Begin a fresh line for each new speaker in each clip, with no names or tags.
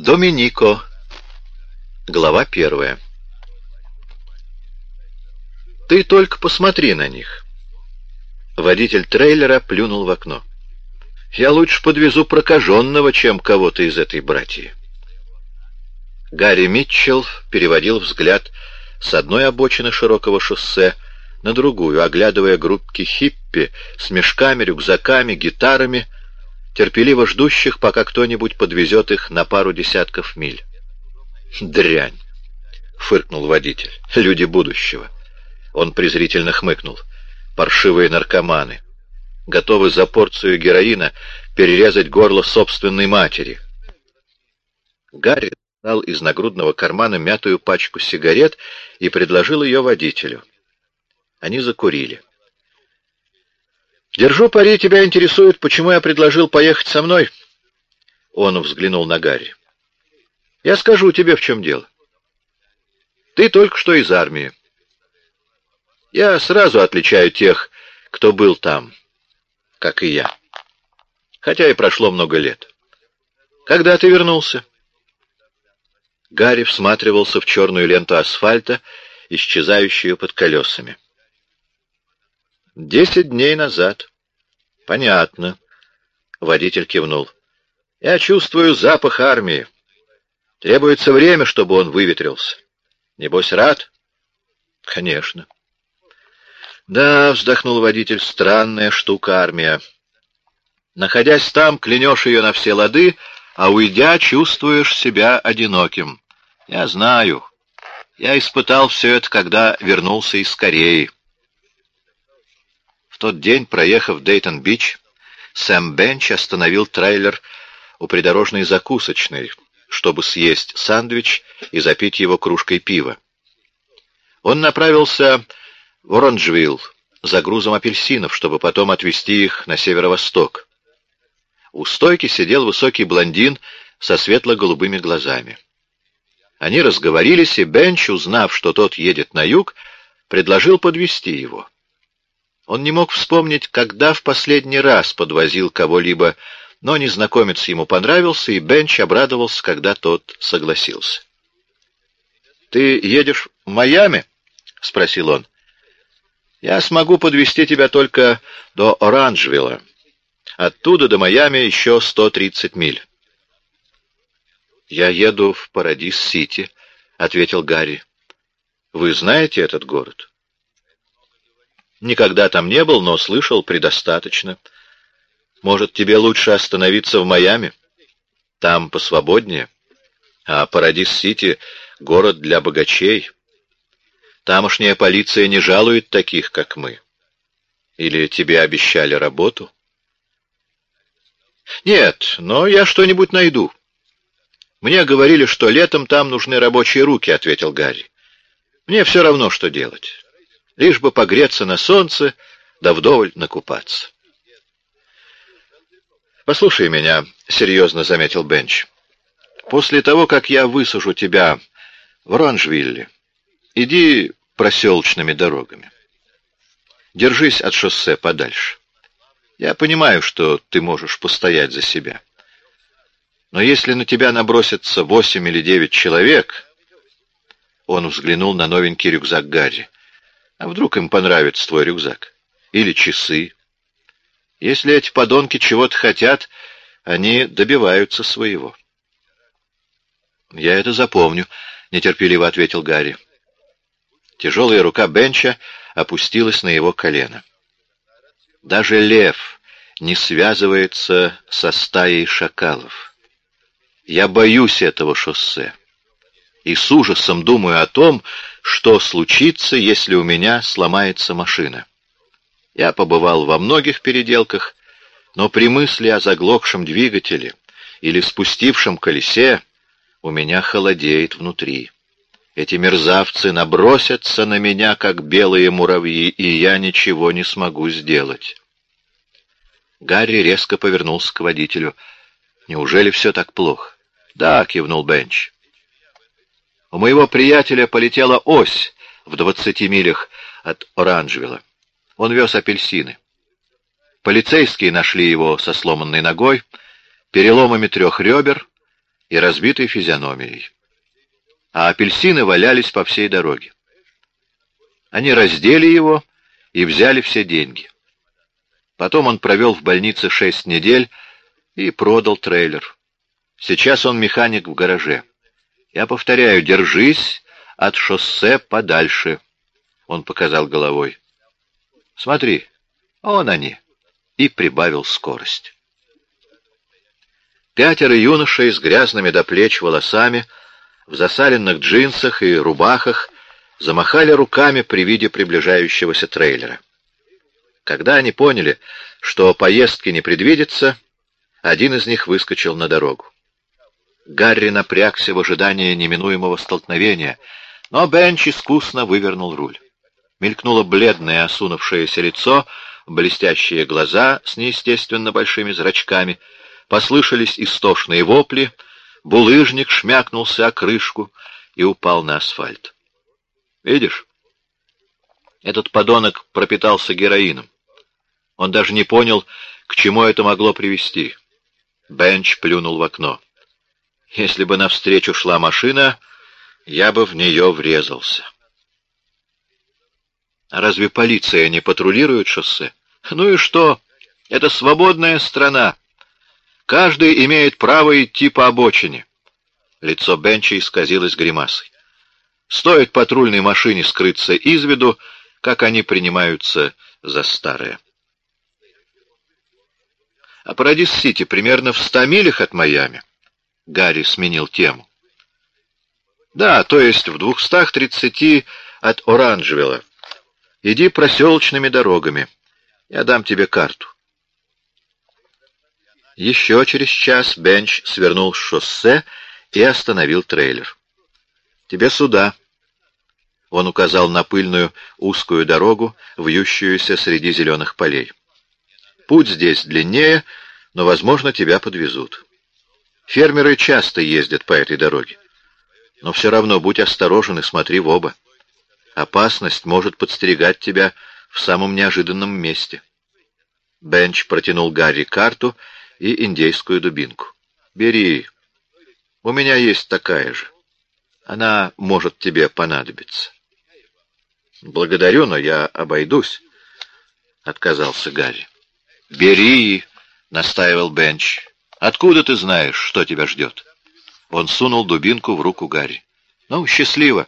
Доминико. Глава первая. Ты только посмотри на них. Водитель трейлера плюнул в окно. Я лучше подвезу прокаженного, чем кого-то из этой братьи. Гарри Митчелл переводил взгляд с одной обочины широкого шоссе на другую, оглядывая группки хиппи с мешками, рюкзаками, гитарами, терпеливо ждущих, пока кто-нибудь подвезет их на пару десятков миль. «Дрянь!» — фыркнул водитель. «Люди будущего!» Он презрительно хмыкнул. «Паршивые наркоманы! Готовы за порцию героина перерезать горло собственной матери!» Гарри достал из нагрудного кармана мятую пачку сигарет и предложил ее водителю. Они закурили. «Держу пари, тебя интересует, почему я предложил поехать со мной?» Он взглянул на Гарри. «Я скажу тебе, в чем дело. Ты только что из армии. Я сразу отличаю тех, кто был там, как и я. Хотя и прошло много лет. Когда ты вернулся?» Гарри всматривался в черную ленту асфальта, исчезающую под колесами. «Десять дней назад». «Понятно». Водитель кивнул. «Я чувствую запах армии. Требуется время, чтобы он выветрился. Небось, рад?» «Конечно». «Да», — вздохнул водитель, — «странная штука армия. Находясь там, клянешь ее на все лады, а уйдя, чувствуешь себя одиноким. Я знаю. Я испытал все это, когда вернулся из Кореи тот день, проехав Дейтон-Бич, Сэм Бенч остановил трейлер у придорожной закусочной, чтобы съесть сэндвич и запить его кружкой пива. Он направился в Оранжвилл за грузом апельсинов, чтобы потом отвезти их на северо-восток. У стойки сидел высокий блондин со светло-голубыми глазами. Они разговорились, и Бенч, узнав, что тот едет на юг, предложил подвести его. Он не мог вспомнить, когда в последний раз подвозил кого-либо, но незнакомец ему понравился, и Бенч обрадовался, когда тот согласился. «Ты едешь в Майами?» — спросил он. «Я смогу подвести тебя только до Оранжвилла. Оттуда до Майами еще 130 миль». «Я еду в Парадис-Сити», — ответил Гарри. «Вы знаете этот город?» Никогда там не был, но слышал предостаточно. Может, тебе лучше остановиться в Майами? Там посвободнее. А Парадис-Сити — город для богачей. Тамошняя полиция не жалует таких, как мы. Или тебе обещали работу? Нет, но я что-нибудь найду. Мне говорили, что летом там нужны рабочие руки, — ответил Гарри. Мне все равно, что делать лишь бы погреться на солнце, да вдоволь накупаться. «Послушай меня», — серьезно заметил Бенч. «После того, как я высажу тебя в Ранжвилле, иди проселочными дорогами. Держись от шоссе подальше. Я понимаю, что ты можешь постоять за себя. Но если на тебя набросятся восемь или девять человек...» Он взглянул на новенький рюкзак Гарри. А вдруг им понравится твой рюкзак? Или часы? Если эти подонки чего-то хотят, они добиваются своего. «Я это запомню», — нетерпеливо ответил Гарри. Тяжелая рука Бенча опустилась на его колено. Даже лев не связывается со стаей шакалов. Я боюсь этого шоссе и с ужасом думаю о том, что случится, если у меня сломается машина. Я побывал во многих переделках, но при мысли о заглохшем двигателе или спустившем колесе у меня холодеет внутри. Эти мерзавцы набросятся на меня, как белые муравьи, и я ничего не смогу сделать. Гарри резко повернулся к водителю. «Неужели все так плохо?» «Да», — кивнул Бенч. У моего приятеля полетела ось в двадцати милях от Оранжевилла. Он вез апельсины. Полицейские нашли его со сломанной ногой, переломами трех ребер и разбитой физиономией. А апельсины валялись по всей дороге. Они раздели его и взяли все деньги. Потом он провел в больнице шесть недель и продал трейлер. Сейчас он механик в гараже. Я повторяю, держись от шоссе подальше. Он показал головой. Смотри, вон они. И прибавил скорость. Пятеро юношей с грязными до плеч волосами, в засаленных джинсах и рубахах, замахали руками при виде приближающегося трейлера. Когда они поняли, что поездки не предвидится, один из них выскочил на дорогу. Гарри напрягся в ожидании неминуемого столкновения, но Бенч искусно вывернул руль. Мелькнуло бледное осунувшееся лицо, блестящие глаза с неестественно большими зрачками, послышались истошные вопли, булыжник шмякнулся о крышку и упал на асфальт. «Видишь?» Этот подонок пропитался героином. Он даже не понял, к чему это могло привести. Бенч плюнул в окно. Если бы навстречу шла машина, я бы в нее врезался. А разве полиция не патрулирует шоссе? Ну и что? Это свободная страна. Каждый имеет право идти по обочине. Лицо Бенча исказилось гримасой. Стоит патрульной машине скрыться из виду, как они принимаются за старое. А Парадис-Сити примерно в ста милях от Майами. Гарри сменил тему. Да, то есть в двухстах тридцати от Оранжевилла. Иди проселочными дорогами. Я дам тебе карту. Еще через час Бенч свернул с шоссе и остановил трейлер. «Тебе сюда». Он указал на пыльную узкую дорогу, вьющуюся среди зеленых полей. «Путь здесь длиннее, но, возможно, тебя подвезут. Фермеры часто ездят по этой дороге. Но все равно будь осторожен и смотри в оба. Опасность может подстерегать тебя в самом неожиданном месте. Бенч протянул Гарри карту и индейскую дубинку. «Бери. У меня есть такая же. Она может тебе понадобиться». «Благодарю, но я обойдусь», — отказался Гарри. «Бери», — настаивал Бенч. «Откуда ты знаешь, что тебя ждет?» Он сунул дубинку в руку Гарри. «Ну, счастливо.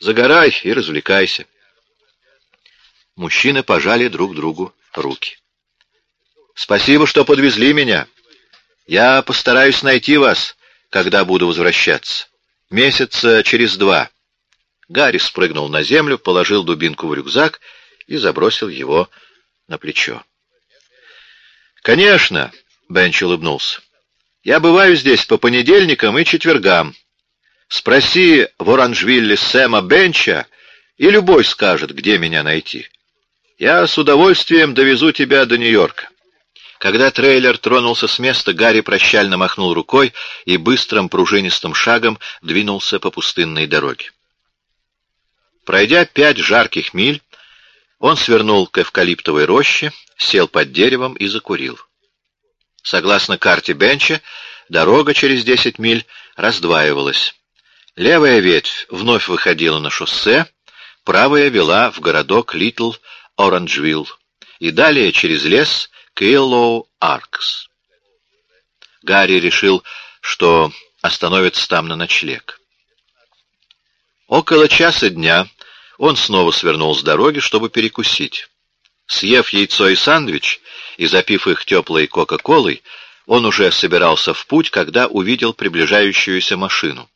Загорай и развлекайся». Мужчины пожали друг другу руки. «Спасибо, что подвезли меня. Я постараюсь найти вас, когда буду возвращаться. Месяца через два». Гарри спрыгнул на землю, положил дубинку в рюкзак и забросил его на плечо. «Конечно», — Бенч улыбнулся. «Я бываю здесь по понедельникам и четвергам. Спроси в Оранжвилле Сэма Бенча, и любой скажет, где меня найти. Я с удовольствием довезу тебя до Нью-Йорка». Когда трейлер тронулся с места, Гарри прощально махнул рукой и быстрым пружинистым шагом двинулся по пустынной дороге. Пройдя пять жарких миль, он свернул к эвкалиптовой роще, сел под деревом и закурил. Согласно карте Бенча, дорога через десять миль раздваивалась. Левая ветвь вновь выходила на шоссе, правая вела в городок Литл Оранжвилл и далее через лес к Илоу-Аркс. Гарри решил, что остановится там на ночлег. Около часа дня он снова свернул с дороги, чтобы перекусить. Съев яйцо и сандвич и запив их теплой кока-колой, он уже собирался в путь, когда увидел приближающуюся машину.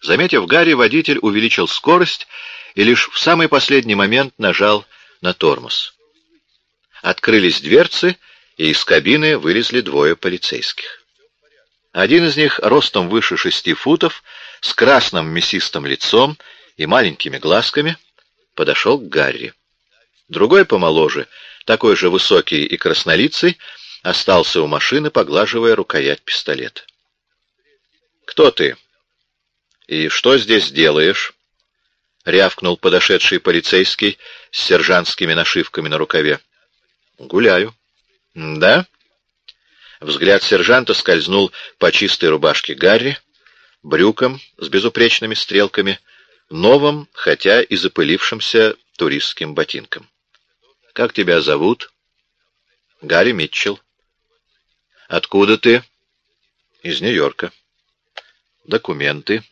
Заметив Гарри, водитель увеличил скорость и лишь в самый последний момент нажал на тормоз. Открылись дверцы, и из кабины вылезли двое полицейских. Один из них, ростом выше шести футов, с красным мясистым лицом и маленькими глазками, подошел к Гарри. Другой помоложе, такой же высокий и краснолицый, остался у машины, поглаживая рукоять пистолета. «Кто ты? И что здесь делаешь?» — рявкнул подошедший полицейский с сержантскими нашивками на рукаве. «Гуляю». «Да?» Взгляд сержанта скользнул по чистой рубашке Гарри, брюкам с безупречными стрелками, новым, хотя и запылившимся туристским ботинкам. «Как тебя зовут?» «Гарри Митчелл». «Откуда ты?» «Из Нью-Йорка». «Документы».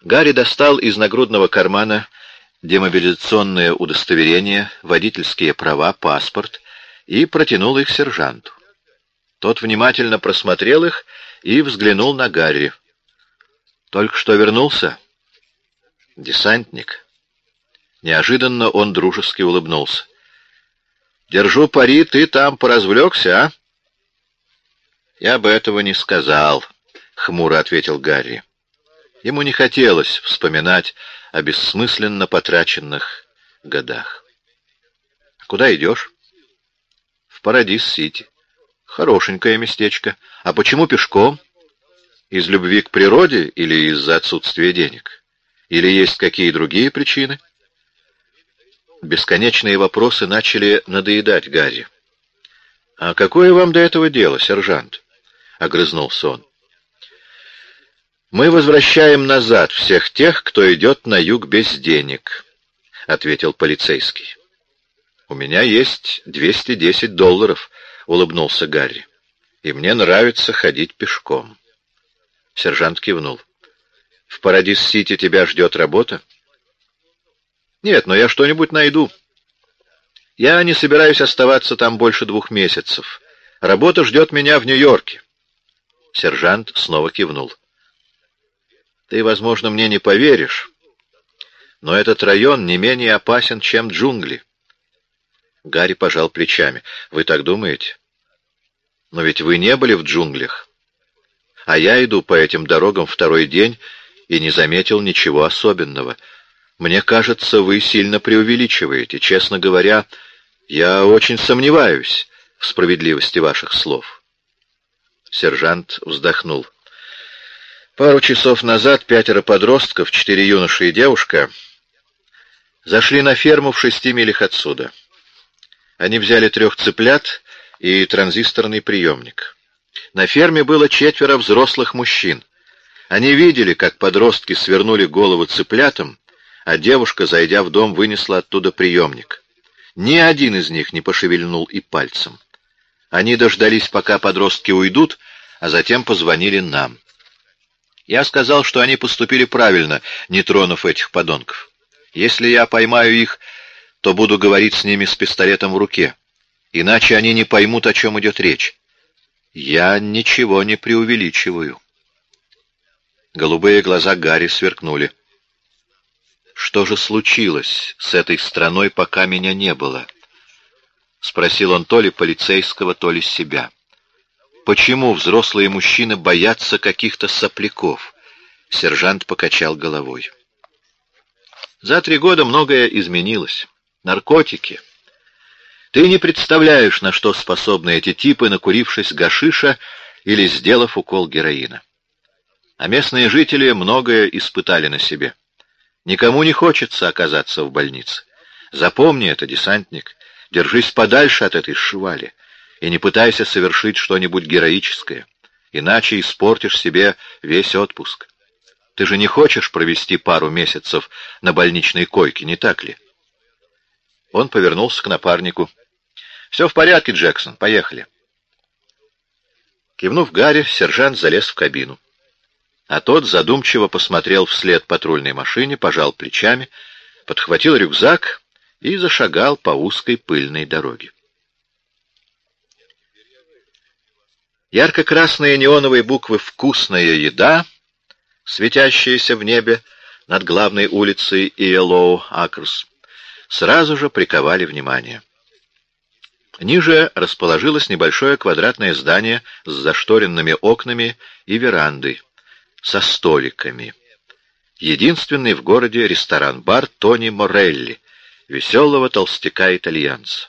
Гарри достал из нагрудного кармана демобилизационное удостоверение, водительские права, паспорт и протянул их сержанту. Тот внимательно просмотрел их и взглянул на Гарри. «Только что вернулся?» «Десантник». Неожиданно он дружески улыбнулся. «Держу пари, ты там поразвлекся, а?» «Я бы этого не сказал», — хмуро ответил Гарри. Ему не хотелось вспоминать о бессмысленно потраченных годах. «Куда идешь?» «В Парадис-Сити». Хорошенькое местечко. А почему пешком? Из любви к природе или из-за отсутствия денег? Или есть какие другие причины? Бесконечные вопросы начали надоедать Гарри. «А какое вам до этого дело, сержант?» — огрызнулся он. «Мы возвращаем назад всех тех, кто идет на юг без денег», — ответил полицейский. «У меня есть 210 долларов», улыбнулся Гарри. «И мне нравится ходить пешком». Сержант кивнул. «В Парадис-Сити тебя ждет работа?» «Нет, но я что-нибудь найду. Я не собираюсь оставаться там больше двух месяцев. Работа ждет меня в Нью-Йорке». Сержант снова кивнул. «Ты, возможно, мне не поверишь, но этот район не менее опасен, чем джунгли». Гарри пожал плечами. «Вы так думаете?» Но ведь вы не были в джунглях. А я иду по этим дорогам второй день и не заметил ничего особенного. Мне кажется, вы сильно преувеличиваете. Честно говоря, я очень сомневаюсь в справедливости ваших слов. Сержант вздохнул. Пару часов назад пятеро подростков, четыре юноши и девушка, зашли на ферму в шести милях отсюда. Они взяли трех цыплят и транзисторный приемник. На ферме было четверо взрослых мужчин. Они видели, как подростки свернули голову цыплятам, а девушка, зайдя в дом, вынесла оттуда приемник. Ни один из них не пошевельнул и пальцем. Они дождались, пока подростки уйдут, а затем позвонили нам. Я сказал, что они поступили правильно, не тронув этих подонков. Если я поймаю их, то буду говорить с ними с пистолетом в руке. Иначе они не поймут, о чем идет речь. Я ничего не преувеличиваю. Голубые глаза Гарри сверкнули. «Что же случилось с этой страной, пока меня не было?» — спросил он то ли полицейского, то ли себя. «Почему взрослые мужчины боятся каких-то сопляков?» Сержант покачал головой. «За три года многое изменилось. Наркотики, ты не представляешь, на что способны эти типы, накурившись гашиша или сделав укол героина. А местные жители многое испытали на себе. Никому не хочется оказаться в больнице. Запомни это, десантник. Держись подальше от этой швали и не пытайся совершить что-нибудь героическое, иначе испортишь себе весь отпуск. Ты же не хочешь провести пару месяцев на больничной койке, не так ли? Он повернулся к напарнику. «Все в порядке, Джексон, поехали». Кивнув Гарри, сержант залез в кабину. А тот задумчиво посмотрел вслед патрульной машине, пожал плечами, подхватил рюкзак и зашагал по узкой пыльной дороге. Ярко-красные неоновые буквы «Вкусная еда», светящиеся в небе над главной улицей Иелоу Акрс, сразу же приковали внимание. Ниже расположилось небольшое квадратное здание с зашторенными окнами и верандой, со столиками. Единственный в городе ресторан-бар Тони Морелли, веселого толстяка-итальянца.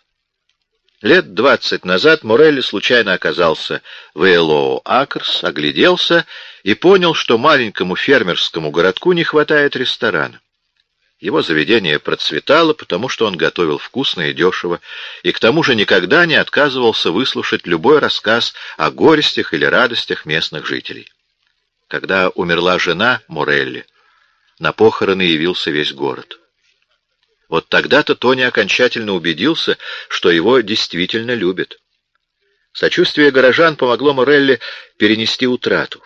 Лет двадцать назад Морелли случайно оказался в Элоу Акрс, огляделся и понял, что маленькому фермерскому городку не хватает ресторана. Его заведение процветало, потому что он готовил вкусно и дешево, и к тому же никогда не отказывался выслушать любой рассказ о горестях или радостях местных жителей. Когда умерла жена Морелли, на похороны явился весь город. Вот тогда-то Тони окончательно убедился, что его действительно любят. Сочувствие горожан помогло Морелли перенести утрату.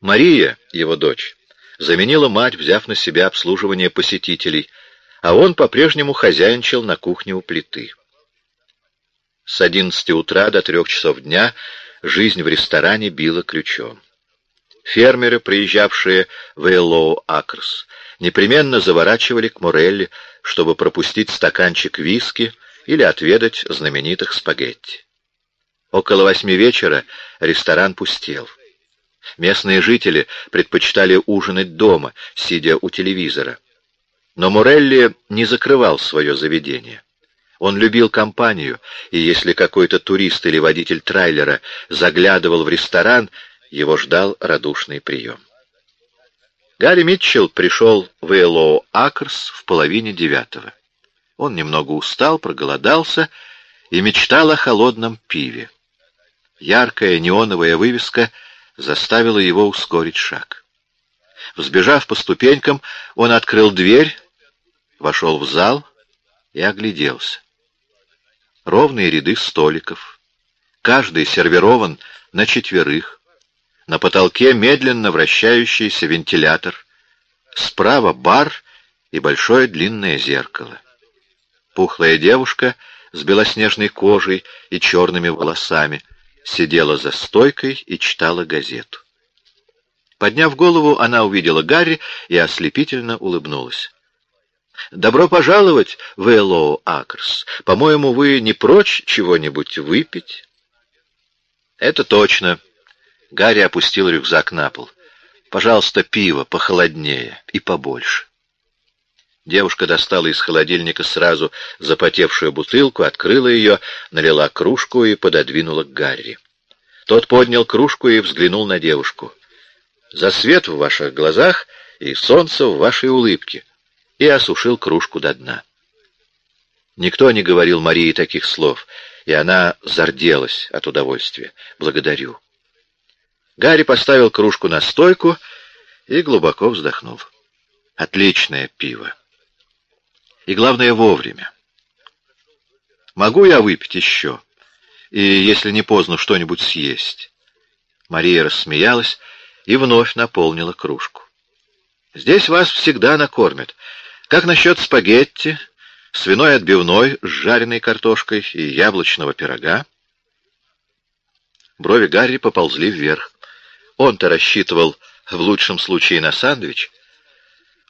Мария, его дочь, заменила мать, взяв на себя обслуживание посетителей, а он по-прежнему хозяйничал на кухне у плиты. С одиннадцати утра до трех часов дня жизнь в ресторане била ключом. Фермеры, приезжавшие в Эллоу Акрс, непременно заворачивали к Морелли, чтобы пропустить стаканчик виски или отведать знаменитых спагетти. Около восьми вечера ресторан пустел. Местные жители предпочитали ужинать дома, сидя у телевизора. Но Морелли не закрывал свое заведение. Он любил компанию, и если какой-то турист или водитель трейлера заглядывал в ресторан, его ждал радушный прием. Гарри Митчелл пришел в Эллоу Акрс в половине девятого. Он немного устал, проголодался и мечтал о холодном пиве. Яркая неоновая вывеска — заставило его ускорить шаг. Взбежав по ступенькам, он открыл дверь, вошел в зал и огляделся. Ровные ряды столиков. Каждый сервирован на четверых. На потолке медленно вращающийся вентилятор. Справа бар и большое длинное зеркало. Пухлая девушка с белоснежной кожей и черными волосами — сидела за стойкой и читала газету. Подняв голову, она увидела Гарри и ослепительно улыбнулась. «Добро пожаловать в Эллоу Акрс. По-моему, вы не прочь чего-нибудь выпить?» «Это точно». Гарри опустил рюкзак на пол. «Пожалуйста, пиво похолоднее и побольше». Девушка достала из холодильника сразу запотевшую бутылку, открыла ее, налила кружку и пододвинула к Гарри. Тот поднял кружку и взглянул на девушку. «За свет в ваших глазах и солнце в вашей улыбке», и осушил кружку до дна. Никто не говорил Марии таких слов, и она зарделась от удовольствия. «Благодарю». Гарри поставил кружку на стойку и глубоко вздохнул. «Отличное пиво» и, главное, вовремя. Могу я выпить еще? И, если не поздно, что-нибудь съесть?» Мария рассмеялась и вновь наполнила кружку. «Здесь вас всегда накормят. Как насчет спагетти, свиной отбивной с жареной картошкой и яблочного пирога?» Брови Гарри поползли вверх. Он-то рассчитывал в лучшем случае на сэндвич,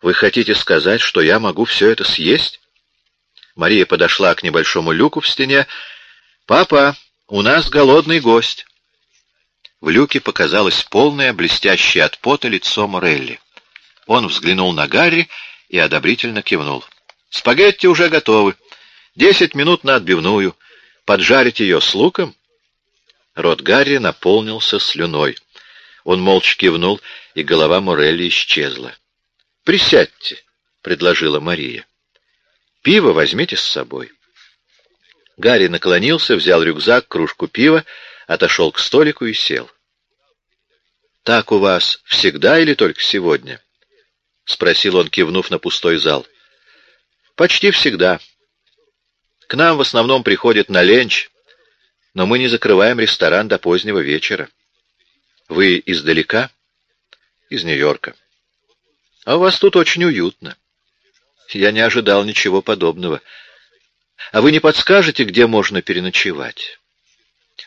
вы хотите сказать, что я могу все это съесть? Мария подошла к небольшому люку в стене. «Папа, у нас голодный гость». В люке показалось полное, блестящее от пота лицо Морелли. Он взглянул на Гарри и одобрительно кивнул. «Спагетти уже готовы. Десять минут на отбивную. Поджарить ее с луком?» Рот Гарри наполнился слюной. Он молча кивнул, и голова Морелли исчезла. «Присядьте», — предложила Мария. «Пиво возьмите с собой». Гарри наклонился, взял рюкзак, кружку пива, отошел к столику и сел. «Так у вас всегда или только сегодня?» — спросил он, кивнув на пустой зал. «Почти всегда. К нам в основном приходят на ленч, но мы не закрываем ресторан до позднего вечера. Вы издалека?» «Из Нью-Йорка». А у вас тут очень уютно. Я не ожидал ничего подобного. А вы не подскажете, где можно переночевать?»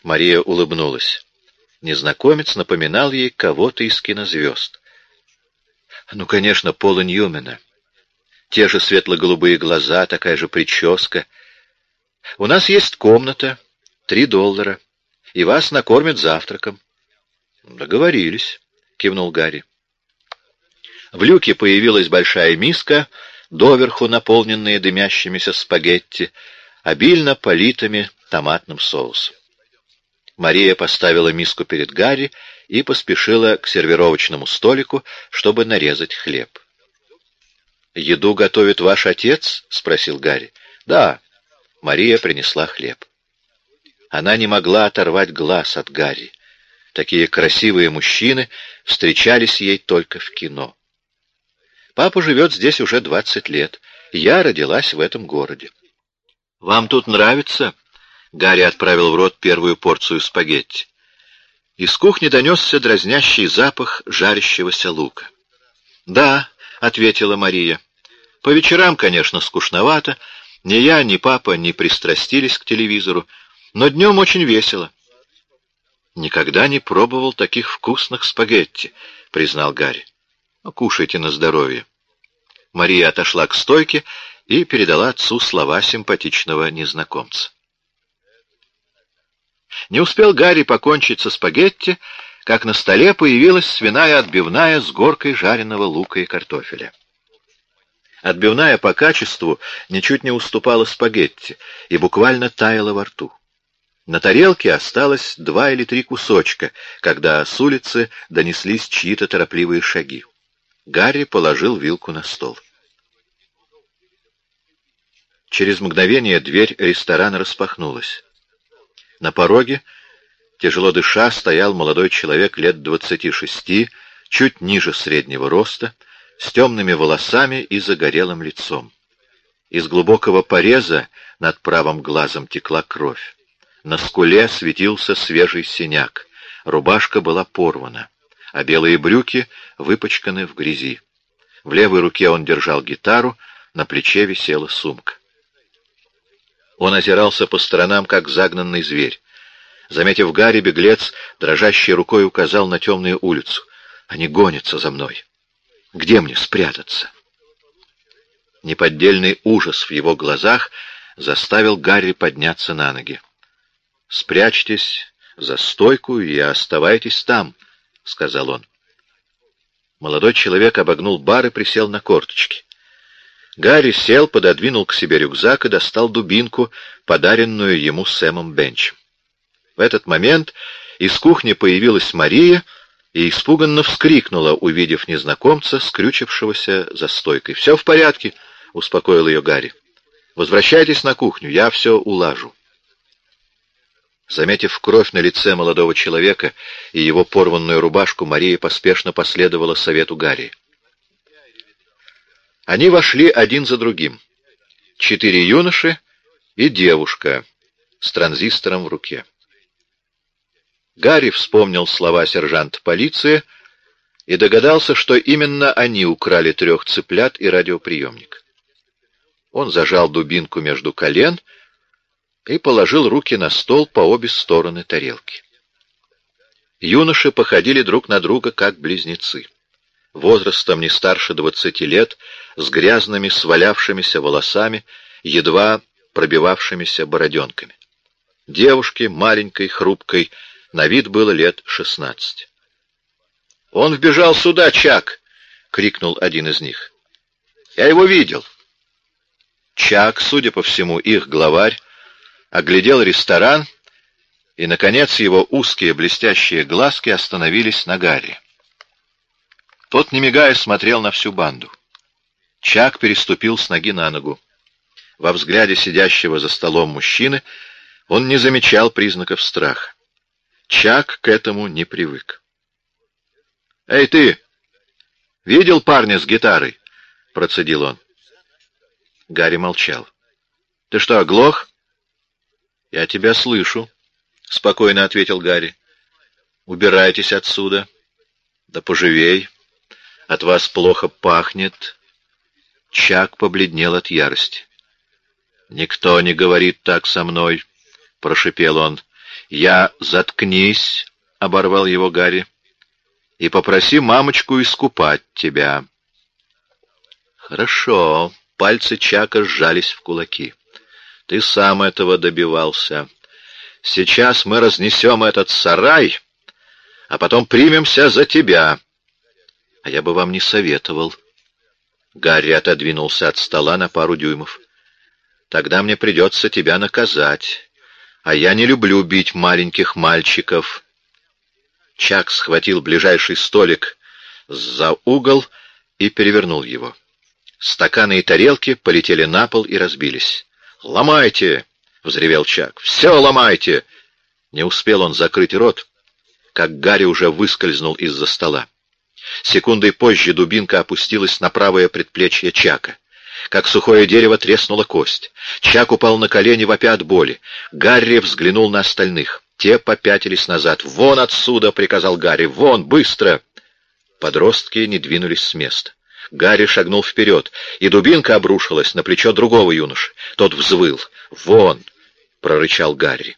Мария улыбнулась. Незнакомец напоминал ей кого-то из кинозвезд. Ну, конечно, Пола Ньюмена. Те же светло-голубые глаза, такая же прическа. У нас есть комната, три доллара, и вас накормят завтраком. Договорились, кивнул Гарри. В люке появилась большая миска, доверху наполненная дымящимися спагетти, обильно политыми томатным соусом. Мария поставила миску перед Гарри и поспешила к сервировочному столику, чтобы нарезать хлеб. «Еду готовит ваш отец?» — спросил Гарри. «Да». Мария принесла хлеб. Она не могла оторвать глаз от Гарри. Такие красивые мужчины встречались ей только в кино. Папа живет здесь уже двадцать лет. Я родилась в этом городе. «Вам тут нравится?» Гарри отправил в рот первую порцию спагетти. Из кухни донесся дразнящий запах жарящегося лука. «Да», — ответила Мария. «По вечерам, конечно, скучновато. Ни я, ни папа не пристрастились к телевизору, но днем очень весело». «Никогда не пробовал таких вкусных спагетти», — признал Гарри. «Ну, «Кушайте на здоровье». Мария отошла к стойке и передала отцу слова симпатичного незнакомца. Не успел Гарри покончить со спагетти, как на столе появилась свиная отбивная с горкой жареного лука и картофеля. Отбивная по качеству ничуть не уступала спагетти и буквально таяла во рту. На тарелке осталось два или три кусочка, когда с улицы донеслись чьи-то торопливые шаги. Гарри положил вилку на стол. Через мгновение дверь ресторана распахнулась. На пороге, тяжело дыша, стоял молодой человек лет двадцати шести, чуть ниже среднего роста, с темными волосами и загорелым лицом. Из глубокого пореза над правым глазом текла кровь. На скуле светился свежий синяк. Рубашка была порвана, а белые брюки выпачканы в грязи. В левой руке он держал гитару, на плече висела сумка. Он озирался по сторонам, как загнанный зверь. Заметив Гарри, беглец, дрожащей рукой указал на темную улицу. «Они гонятся за мной. Где мне спрятаться?» Неподдельный ужас в его глазах заставил Гарри подняться на ноги. «Спрячьтесь за стойку и оставайтесь там», — сказал он. Молодой человек обогнул бар и присел на корточки. Гарри сел, пододвинул к себе рюкзак и достал дубинку, подаренную ему Сэмом Бенчем. В этот момент из кухни появилась Мария и испуганно вскрикнула, увидев незнакомца, скрючившегося за стойкой. «Все в порядке», — успокоил ее Гарри. «Возвращайтесь на кухню, я все улажу». Заметив кровь на лице молодого человека и его порванную рубашку, Мария поспешно последовала совету Гарри. Они вошли один за другим. Четыре юноши и девушка с транзистором в руке. Гарри вспомнил слова сержанта полиции и догадался, что именно они украли трех цыплят и радиоприемник. Он зажал дубинку между колен и положил руки на стол по обе стороны тарелки. Юноши походили друг на друга, как близнецы возрастом не старше двадцати лет, с грязными свалявшимися волосами, едва пробивавшимися бороденками. Девушке, маленькой, хрупкой, на вид было лет шестнадцать. «Он вбежал сюда, Чак!» — крикнул один из них. «Я его видел!» Чак, судя по всему, их главарь, оглядел ресторан, и, наконец, его узкие блестящие глазки остановились на Гарри. Тот, не мигая, смотрел на всю банду. Чак переступил с ноги на ногу. Во взгляде сидящего за столом мужчины он не замечал признаков страха. Чак к этому не привык. «Эй, ты! Видел парня с гитарой?» — процедил он. Гарри молчал. «Ты что, оглох?» «Я тебя слышу», — спокойно ответил Гарри. «Убирайтесь отсюда. Да поживей». От вас плохо пахнет. Чак побледнел от ярости. «Никто не говорит так со мной», — прошипел он. «Я заткнись», — оборвал его Гарри, — «и попроси мамочку искупать тебя». «Хорошо», — пальцы Чака сжались в кулаки. «Ты сам этого добивался. Сейчас мы разнесем этот сарай, а потом примемся за тебя». А я бы вам не советовал. Гарри отодвинулся от стола на пару дюймов. Тогда мне придется тебя наказать. А я не люблю бить маленьких мальчиков. Чак схватил ближайший столик за угол и перевернул его. Стаканы и тарелки полетели на пол и разбились. «Ломайте!» — взревел Чак. «Все ломайте!» Не успел он закрыть рот, как Гарри уже выскользнул из-за стола. Секундой позже дубинка опустилась на правое предплечье Чака. Как сухое дерево треснула кость. Чак упал на колени, вопя от боли. Гарри взглянул на остальных. Те попятились назад. «Вон отсюда!» — приказал Гарри. «Вон! Быстро!» Подростки не двинулись с места. Гарри шагнул вперед, и дубинка обрушилась на плечо другого юноши. Тот взвыл. «Вон!» — прорычал Гарри.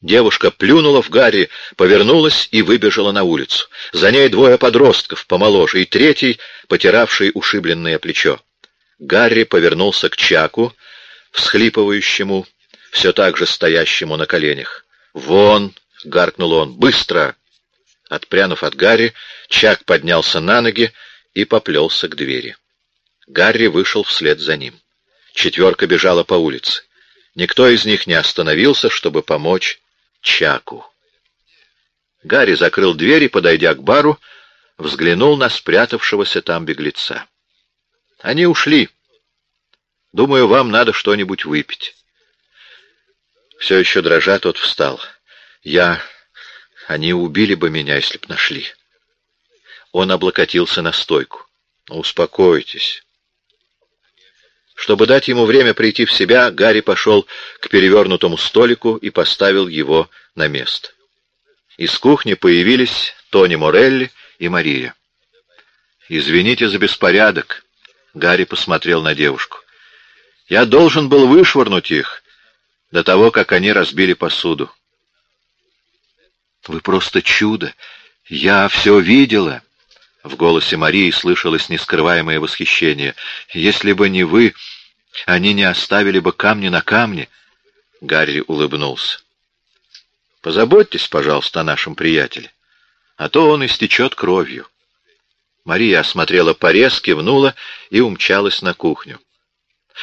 Девушка плюнула в Гарри, повернулась и выбежала на улицу. За ней двое подростков, помоложе, и третий, потиравший ушибленное плечо. Гарри повернулся к Чаку, всхлипывающему, все так же стоящему на коленях. «Вон!» — гаркнул он. «Быстро!» Отпрянув от Гарри, Чак поднялся на ноги и поплелся к двери. Гарри вышел вслед за ним. Четверка бежала по улице. Никто из них не остановился, чтобы помочь Чаку. Гарри закрыл дверь и, подойдя к бару, взглянул на спрятавшегося там беглеца. Они ушли. Думаю, вам надо что-нибудь выпить. Все еще дрожа, тот встал. Я... Они убили бы меня, если б нашли. Он облокотился на стойку. «Успокойтесь». Чтобы дать ему время прийти в себя, Гарри пошел к перевернутому столику и поставил его на место. Из кухни появились Тони Морелли и Мария. «Извините за беспорядок», — Гарри посмотрел на девушку. «Я должен был вышвырнуть их до того, как они разбили посуду». «Вы просто чудо! Я все видела!» В голосе Марии слышалось нескрываемое восхищение. «Если бы не вы, они не оставили бы камни на камне». Гарри улыбнулся. «Позаботьтесь, пожалуйста, о нашем приятеле, а то он истечет кровью». Мария осмотрела порез, кивнула и умчалась на кухню.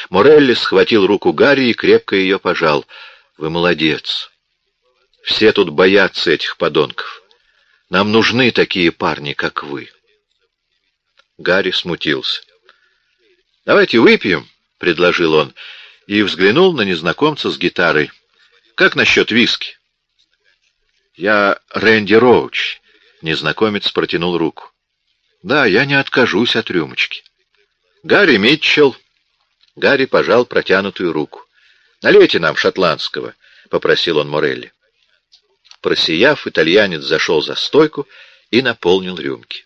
Морелли схватил руку Гарри и крепко ее пожал. «Вы молодец. Все тут боятся этих подонков. Нам нужны такие парни, как вы». Гарри смутился. «Давайте выпьем», — предложил он, и взглянул на незнакомца с гитарой. «Как насчет виски?» «Я Рэнди Роуч», — незнакомец протянул руку. «Да, я не откажусь от рюмочки». «Гарри Митчелл». Гарри пожал протянутую руку. «Налейте нам шотландского», — попросил он Морелли. Просияв, итальянец зашел за стойку и наполнил рюмки.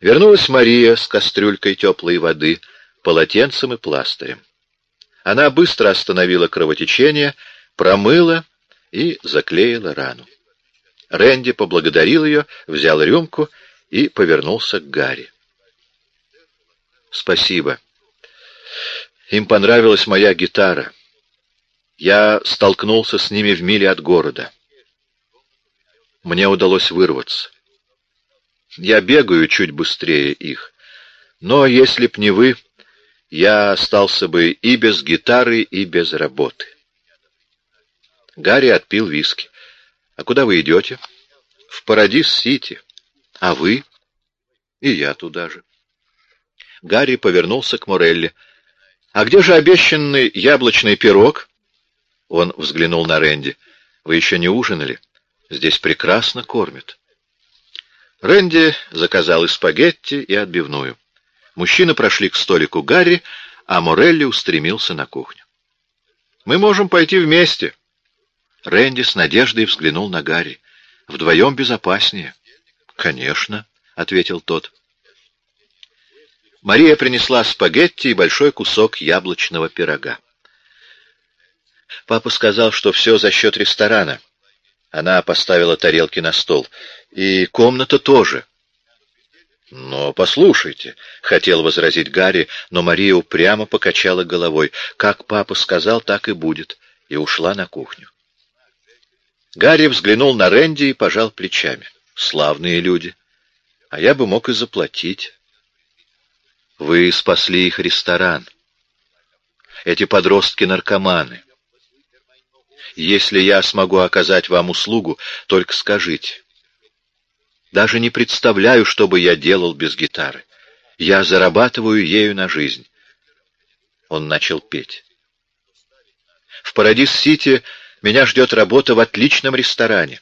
Вернулась Мария с кастрюлькой теплой воды, полотенцем и пластырем. Она быстро остановила кровотечение, промыла и заклеила рану. Рэнди поблагодарил ее, взял рюмку и повернулся к Гарри. «Спасибо. Им понравилась моя гитара. Я столкнулся с ними в миле от города. Мне удалось вырваться. Я бегаю чуть быстрее их. Но если б не вы, я остался бы и без гитары, и без работы. Гарри отпил виски. «А куда вы идете?» «В Парадис-Сити. А вы?» «И я туда же». Гарри повернулся к Морелли. «А где же обещанный яблочный пирог?» Он взглянул на Рэнди. «Вы еще не ужинали? Здесь прекрасно кормят». Рэнди заказал и спагетти, и отбивную. Мужчины прошли к столику Гарри, а Морелли устремился на кухню. «Мы можем пойти вместе». Рэнди с надеждой взглянул на Гарри. «Вдвоем безопаснее». «Конечно», — ответил тот. Мария принесла спагетти и большой кусок яблочного пирога. Папа сказал, что все за счет ресторана. Она поставила тарелки на стол. И комната тоже. «Но послушайте», — хотел возразить Гарри, но Мария упрямо покачала головой. «Как папа сказал, так и будет», и ушла на кухню. Гарри взглянул на Рэнди и пожал плечами. «Славные люди. А я бы мог и заплатить». «Вы спасли их ресторан. Эти подростки-наркоманы. Если я смогу оказать вам услугу, только скажите. Даже не представляю, что бы я делал без гитары. Я зарабатываю ею на жизнь. Он начал петь. В Парадис-Сити меня ждет работа в отличном ресторане.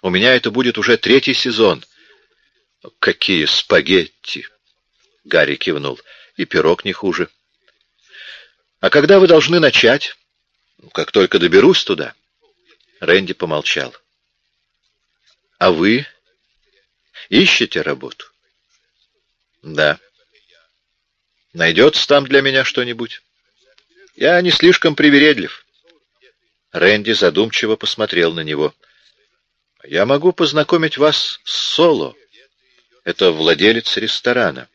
У меня это будет уже третий сезон. Какие спагетти! Гарри кивнул. И пирог не хуже. А когда вы должны начать? Как только доберусь туда. Рэнди помолчал. А вы ищете работу? Да. Найдется там для меня что-нибудь? Я не слишком привередлив. Рэнди задумчиво посмотрел на него. Я могу познакомить вас с Соло. Это владелец ресторана.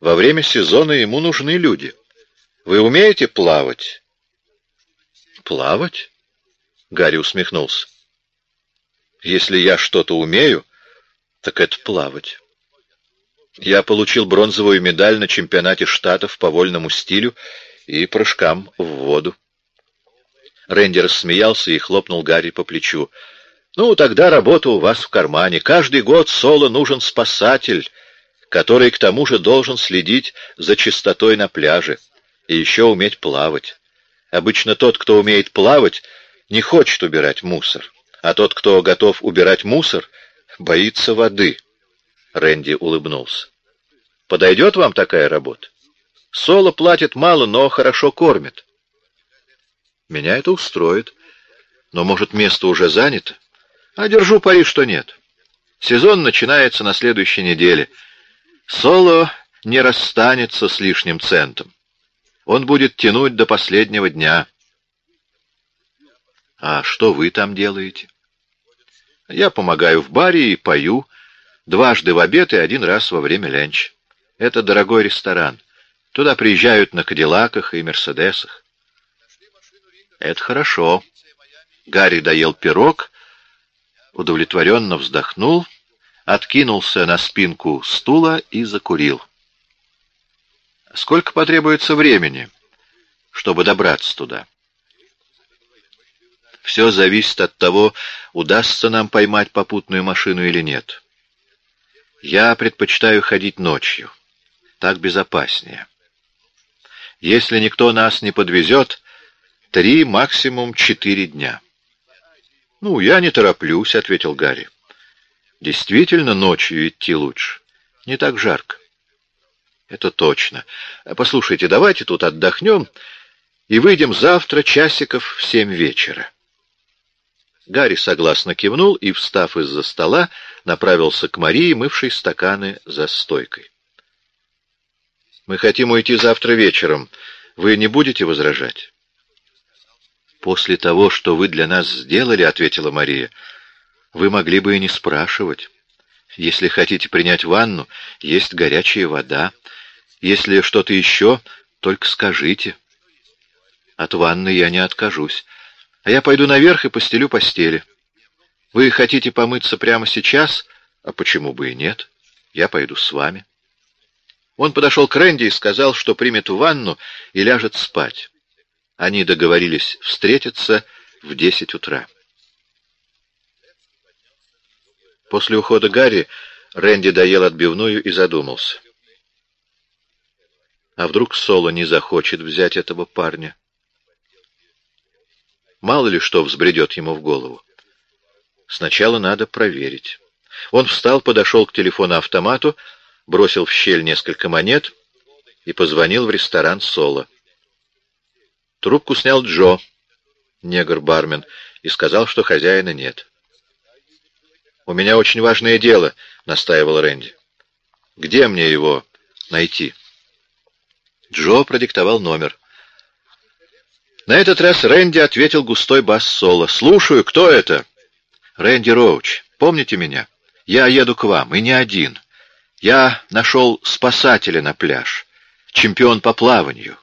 Во время сезона ему нужны люди. Вы умеете плавать? Плавать? Гарри усмехнулся. Если я что-то умею, так это плавать. Я получил бронзовую медаль на чемпионате штатов по вольному стилю и прыжкам в воду. Рэнди рассмеялся и хлопнул Гарри по плечу. «Ну, тогда работа у вас в кармане. Каждый год Соло нужен спасатель, который к тому же должен следить за чистотой на пляже и еще уметь плавать. Обычно тот, кто умеет плавать, не хочет убирать мусор, а тот, кто готов убирать мусор, боится воды». Рэнди улыбнулся. «Подойдет вам такая работа? Соло платит мало, но хорошо кормит». «Меня это устроит. Но, может, место уже занято?» «А держу пари, что нет. Сезон начинается на следующей неделе. Соло не расстанется с лишним центом. Он будет тянуть до последнего дня». «А что вы там делаете?» «Я помогаю в баре и пою, дважды в обед и один раз во время ленча. Это дорогой ресторан. Туда приезжают на Кадиллаках и Мерседесах. Это хорошо. Гарри доел пирог, удовлетворенно вздохнул, откинулся на спинку стула и закурил. Сколько потребуется времени, чтобы добраться туда? Все зависит от того, удастся нам поймать попутную машину или нет. Я предпочитаю ходить ночью. Так безопаснее. Если никто нас не подвезет, три, максимум четыре дня. «Ну, я не тороплюсь», — ответил Гарри. «Действительно, ночью идти лучше. Не так жарко». «Это точно. Послушайте, давайте тут отдохнем и выйдем завтра часиков в семь вечера». Гарри согласно кивнул и, встав из-за стола, направился к Марии, мывшей стаканы за стойкой. «Мы хотим уйти завтра вечером. Вы не будете возражать?» «После того, что вы для нас сделали, — ответила Мария, — вы могли бы и не спрашивать. Если хотите принять ванну, есть горячая вода. Если что-то еще, только скажите. От ванны я не откажусь. А я пойду наверх и постелю постели. Вы хотите помыться прямо сейчас? А почему бы и нет? Я пойду с вами. Он подошел к Рэнди и сказал, что примет ванну и ляжет спать. Они договорились встретиться в десять утра. После ухода Гарри Рэнди доел отбивную и задумался. А вдруг Соло не захочет взять этого парня? Мало ли что взбредет ему в голову. Сначала надо проверить. Он встал, подошел к телефону-автомату, бросил в щель несколько монет и позвонил в ресторан Соло. Трубку снял Джо, негр-бармен, и сказал, что хозяина нет. «У меня очень важное дело», — настаивал Рэнди. «Где мне его найти?» Джо продиктовал номер. На этот раз Рэнди ответил густой бас соло. «Слушаю, кто это?» «Рэнди Роуч. Помните меня? Я еду к вам, и не один. Я нашел спасателя на пляж, чемпион по плаванию.